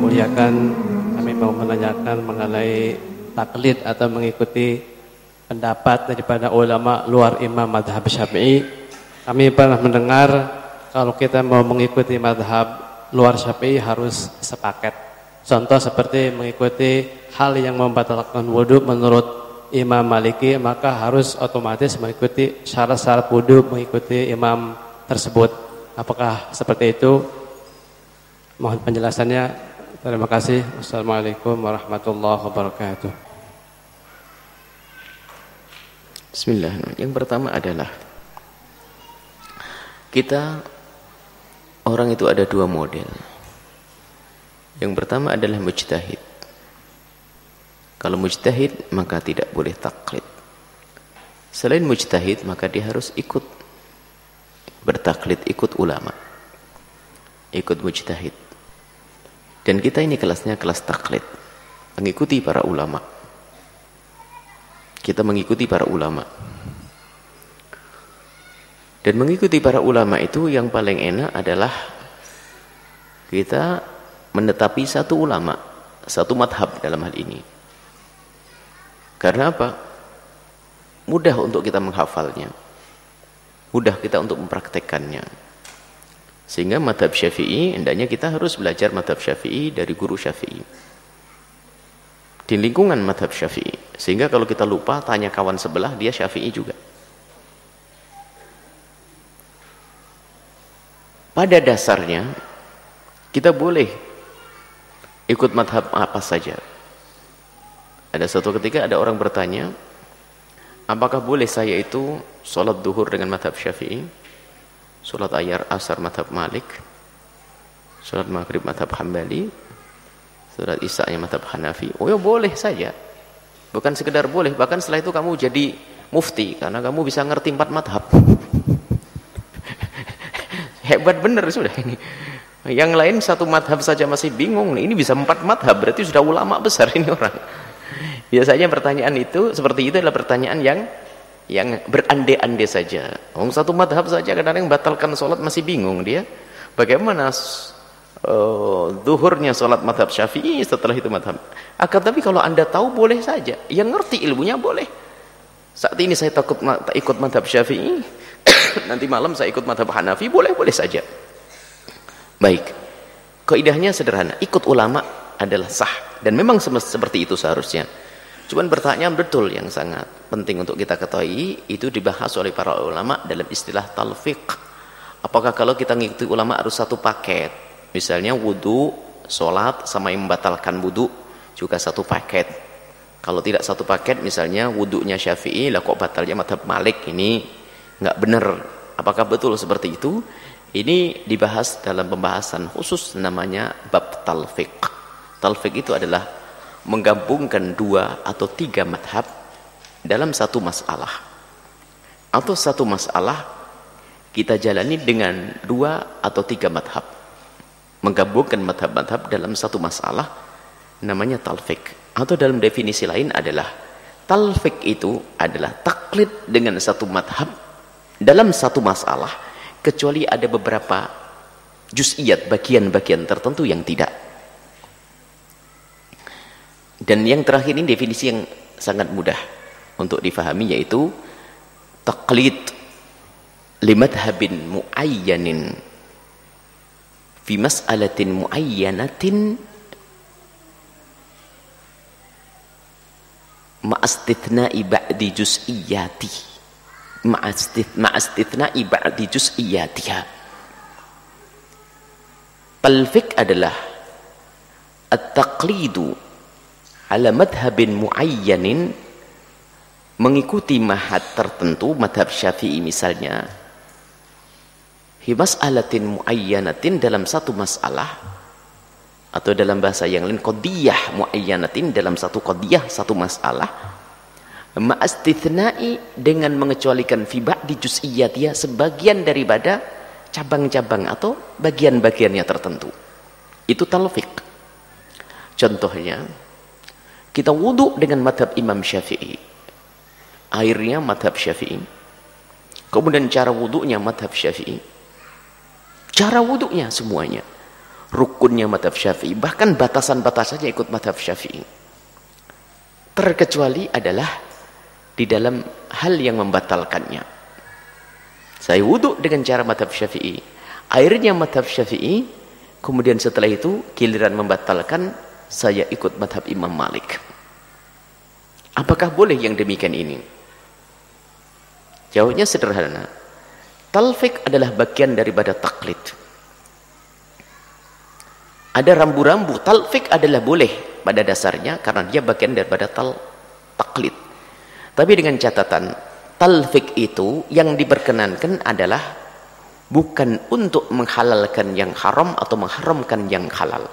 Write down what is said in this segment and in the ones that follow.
dimuliakan, kami mau menanyakan mengenai taklid atau mengikuti pendapat daripada ulama luar imam madhab syafi'i. Kami pernah mendengar kalau kita mau mengikuti madhab luar syafi'i harus sepaket. Contoh seperti mengikuti hal yang membatalkan wudhu menurut Imam Maliki maka harus otomatis mengikuti syarat-syarat wudhu mengikuti imam tersebut. Apakah seperti itu? Mohon penjelasannya. Terima kasih. Wassalamualaikum warahmatullahi wabarakatuh. Bismillah. Yang pertama adalah kita orang itu ada dua model. Yang pertama adalah mujtahid. Kalau mujtahid maka tidak boleh taklid. Selain mujtahid maka dia harus ikut bertaklid, ikut ulama. Ikut mujtahid. Dan kita ini kelasnya kelas taklid. Mengikuti para ulama. Kita mengikuti para ulama. Dan mengikuti para ulama itu yang paling enak adalah kita menetapi satu ulama, satu madhab dalam hal ini. Karena apa? Mudah untuk kita menghafalnya. Mudah kita untuk mempraktekannya. Sehingga madhab syafi'i, hendaknya kita harus belajar madhab syafi'i dari guru syafi'i. Di lingkungan madhab syafi'i. Sehingga kalau kita lupa, tanya kawan sebelah, dia syafi'i juga. Pada dasarnya, kita boleh ikut madhab apa saja. Ada satu ketika ada orang bertanya, apakah boleh saya itu sholat duhur dengan madhab syafi'i, sholat ayar asar madhab malik, sholat maghrib madhab hambali, sholat isya madhab hanafi. Oh ya boleh saja. Bukan sekedar boleh, bahkan setelah itu kamu jadi mufti, karena kamu bisa ngerti empat madhab. Hebat bener sudah ini. Yang lain satu madhab saja masih bingung. Ini bisa empat madhab, berarti sudah ulama besar ini orang. Biasanya pertanyaan itu seperti itu adalah pertanyaan yang yang berande-ande saja. Oh, satu madhab saja kadang-kadang batalkan sholat masih bingung dia. Bagaimana uh, duhurnya sholat madhab syafi'i setelah itu madhab. Akan tapi kalau anda tahu boleh saja. Yang ngerti ilmunya boleh. Saat ini saya takut tak ikut madhab syafi'i. Nanti malam saya ikut madhab hanafi. Boleh-boleh saja. Baik. Kaidahnya sederhana. Ikut ulama adalah sah. Dan memang seperti itu seharusnya. Cuman pertanyaan betul yang sangat penting untuk kita ketahui itu dibahas oleh para ulama dalam istilah talfiq. Apakah kalau kita mengikuti ulama harus satu paket? Misalnya wudhu, sholat sama yang membatalkan wudhu juga satu paket. Kalau tidak satu paket misalnya wudhunya syafi'i lah kok batalnya madhab malik ini nggak benar. Apakah betul seperti itu? Ini dibahas dalam pembahasan khusus namanya bab talfiq. Talfiq itu adalah menggabungkan dua atau tiga madhab dalam satu masalah. Atau satu masalah kita jalani dengan dua atau tiga madhab. Menggabungkan madhab-madhab dalam satu masalah namanya talfik. Atau dalam definisi lain adalah talfik itu adalah taklid dengan satu madhab dalam satu masalah. Kecuali ada beberapa juz'iyat bagian-bagian tertentu yang tidak dan yang terakhir ini definisi yang sangat mudah untuk difahami yaitu taqlid limadhabin muayyanin fi mas'alatin muayyanatin ma'astithna'i ba'di juz'iyati ma'astithna'i ba'di juz'iyatiha Talfik adalah at-taqlidu ala madhabin muayyanin mengikuti mahad tertentu madhab syafi'i misalnya. Hi mas'alatin muayyanatin dalam satu masalah atau dalam bahasa yang lain qadiyah muayyanatin dalam satu qadiyah satu masalah. Ma'astithnai dengan mengecualikan fi ba'di juz'iyyatiyah sebagian daripada cabang-cabang atau bagian-bagiannya tertentu. Itu talfiq. Contohnya kita wudhu dengan madhab Imam Syafi'i. Airnya madhab Syafi'i. Kemudian cara wudhunya madhab Syafi'i. Cara wudhunya semuanya. rukunnya madhab syafi'i bahkan batasan-batasannya ikut madhab syafi'i terkecuali adalah di dalam hal yang membatalkannya saya wudhu dengan cara madhab syafi'i airnya madhab syafi'i kemudian setelah itu giliran membatalkan saya ikut madhab imam malik. Apakah boleh yang demikian ini? Jawabnya sederhana. Talfik adalah bagian daripada taklid. Ada rambu-rambu talfik adalah boleh pada dasarnya karena dia bagian daripada tal taklid. Tapi dengan catatan talfik itu yang diperkenankan adalah bukan untuk menghalalkan yang haram atau mengharamkan yang halal.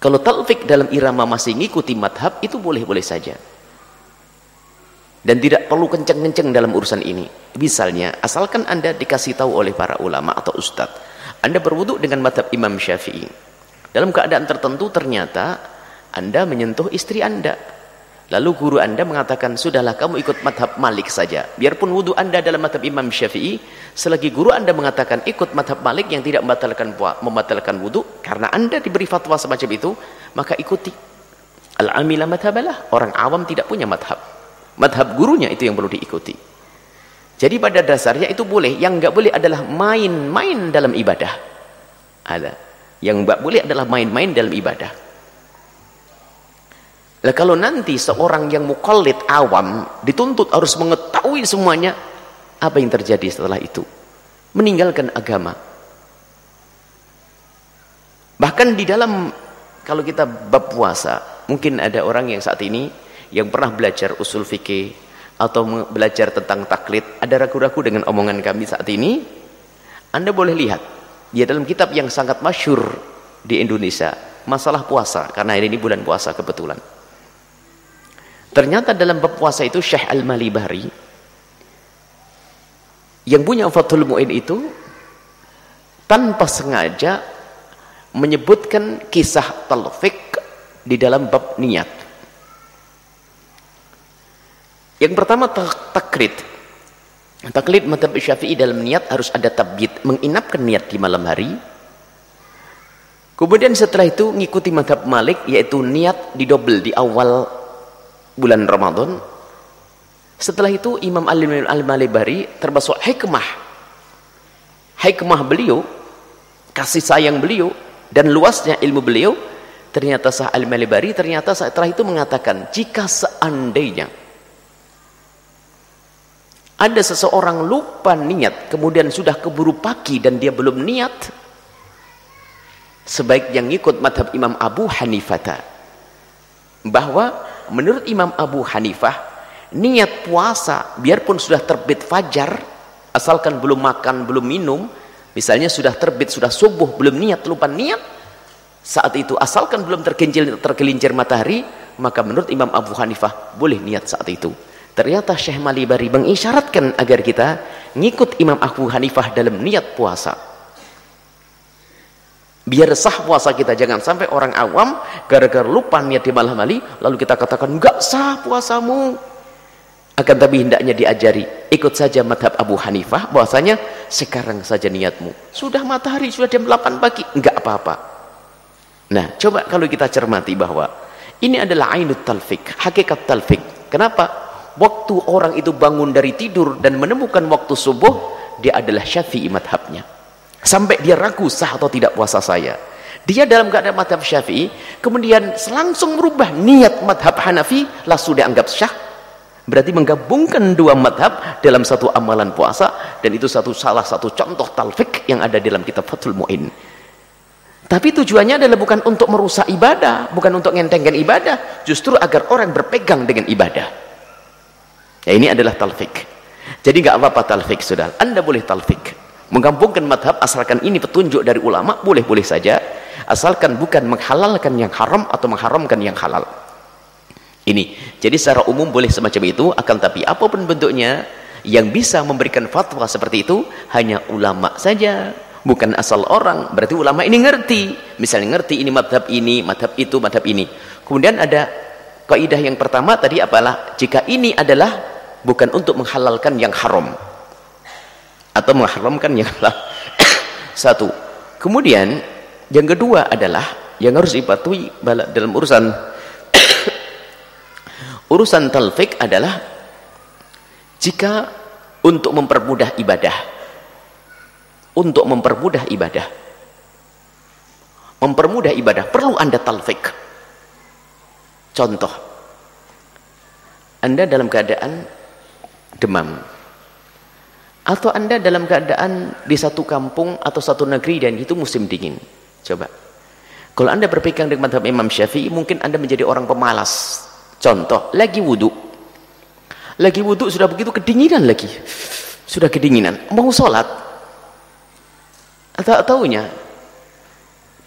Kalau talfik dalam irama masih ngikuti madhab itu boleh-boleh saja. Dan tidak perlu kenceng-kenceng dalam urusan ini. Misalnya, asalkan anda dikasih tahu oleh para ulama atau ustadz. Anda berwuduk dengan madhab Imam Syafi'i. Dalam keadaan tertentu ternyata anda menyentuh istri anda Lalu guru anda mengatakan, sudahlah kamu ikut madhab malik saja. Biarpun wudhu anda dalam madhab imam syafi'i, selagi guru anda mengatakan ikut madhab malik yang tidak membatalkan membatalkan wudhu, karena anda diberi fatwa semacam itu, maka ikuti. Al-amila madhabalah. Orang awam tidak punya madhab. Madhab gurunya itu yang perlu diikuti. Jadi pada dasarnya itu boleh. Yang enggak boleh adalah main-main dalam ibadah. Ada. Yang enggak boleh adalah main-main dalam ibadah. Lah kalau nanti seorang yang mukallid awam dituntut harus mengetahui semuanya, apa yang terjadi setelah itu? Meninggalkan agama. Bahkan di dalam kalau kita bab puasa, mungkin ada orang yang saat ini yang pernah belajar usul fikih atau belajar tentang taklid, ada ragu-ragu dengan omongan kami saat ini. Anda boleh lihat, dia dalam kitab yang sangat masyur di Indonesia, masalah puasa, karena ini bulan puasa kebetulan Ternyata dalam bab puasa itu Syekh Al-Malibari yang punya Fathul Mu'in itu tanpa sengaja menyebutkan kisah talfik di dalam bab niat. Yang pertama taklid. Taklid madhab syafi'i dalam niat harus ada tabbid. Menginapkan niat di malam hari. Kemudian setelah itu ngikuti madhab malik yaitu niat didobel di awal bulan Ramadan. Setelah itu Imam Al-Malibari termasuk hikmah. Hikmah beliau kasih sayang beliau dan luasnya ilmu beliau ternyata sah Al-Malibari ternyata setelah itu mengatakan jika seandainya ada seseorang lupa niat kemudian sudah keburu pagi dan dia belum niat sebaiknya ngikut madhab Imam Abu Hanifah bahwa menurut Imam Abu Hanifah niat puasa biarpun sudah terbit fajar asalkan belum makan belum minum misalnya sudah terbit sudah subuh belum niat lupa niat saat itu asalkan belum tergelincir tergelincir matahari maka menurut Imam Abu Hanifah boleh niat saat itu. Ternyata Syekh Malibari mengisyaratkan agar kita ngikut Imam Abu Hanifah dalam niat puasa biar sah puasa kita jangan sampai orang awam gara-gara lupa niat di malam hari lalu kita katakan enggak sah puasamu. Akan tapi hendaknya diajari ikut saja madhab Abu Hanifah bahwasanya sekarang saja niatmu. Sudah matahari sudah jam 8 pagi enggak apa-apa. Nah coba kalau kita cermati bahwa ini adalah ainut talfik hakikat talfik kenapa? Waktu orang itu bangun dari tidur dan menemukan waktu subuh dia adalah syafi'i madhabnya sampai dia ragu sah atau tidak puasa saya. Dia dalam keadaan madhab syafi'i kemudian langsung merubah niat madhab hanafi langsung dianggap syah berarti menggabungkan dua madhab dalam satu amalan puasa dan itu satu salah satu contoh talfik yang ada dalam kitab Fathul Mu'in. Tapi tujuannya adalah bukan untuk merusak ibadah bukan untuk ngentengkan ibadah justru agar orang berpegang dengan ibadah. Ya ini adalah talfik. Jadi nggak apa-apa talfik sudah. Anda boleh talfik menggabungkan madhab asalkan ini petunjuk dari ulama boleh-boleh saja. Asalkan bukan menghalalkan yang haram atau mengharamkan yang halal. Ini. Jadi secara umum boleh semacam itu. Akan tapi apa pun bentuknya yang bisa memberikan fatwa seperti itu hanya ulama saja. Bukan asal orang. Berarti ulama ini ngerti. Misalnya ngerti ini madhab ini madhab itu madhab ini. Kemudian ada kaidah yang pertama tadi apalah? Jika ini adalah bukan untuk menghalalkan yang haram atau mengharamkan yang halal satu. Kemudian yang kedua adalah yang harus dipatuhi dalam urusan urusan talfik adalah jika untuk mempermudah ibadah. Untuk mempermudah ibadah. Mempermudah ibadah perlu anda talfik. Contoh. Anda dalam keadaan demam atau anda dalam keadaan di satu kampung atau satu negeri dan itu musim dingin? Coba. Kalau anda berpegang dengan madhab Imam Syafi'i mungkin anda menjadi orang pemalas. Contoh lagi wudhu lagi wudhu sudah begitu kedinginan lagi. Sudah kedinginan. Mau sholat. Tak tahunya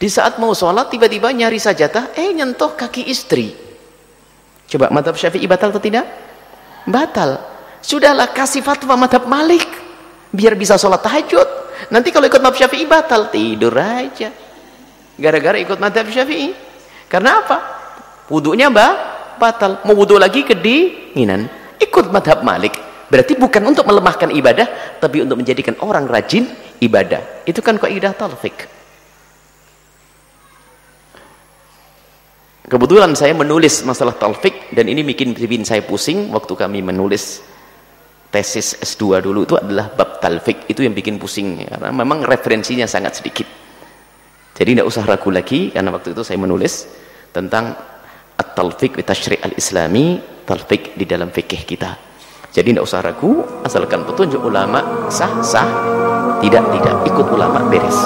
di saat mau sholat tiba-tiba nyari sajatah eh nyentuh kaki istri. Coba madhab syafi'i batal atau tidak? Batal. Sudahlah kasih fatwa madhab malik. Biar bisa sholat tahajud. Nanti kalau ikut madhab syafi'i batal. Tidur aja. Gara-gara ikut madhab syafi'i. Karena apa? Wudhunya mbak batal. Mau wudhu lagi kedinginan. Ikut madhab malik. Berarti bukan untuk melemahkan ibadah. Tapi untuk menjadikan orang rajin ibadah. Itu kan kaidah talfik. Kebetulan saya menulis masalah talfik dan ini bikin saya pusing waktu kami menulis tesis S2 dulu itu adalah bab talfik itu yang bikin pusing karena memang referensinya sangat sedikit. Jadi tidak usah ragu lagi karena waktu itu saya menulis tentang at-talfik di tasyri' al-islami, talfik di dalam fikih kita. Jadi tidak usah ragu, asalkan petunjuk ulama sah sah, tidak tidak ikut ulama beres.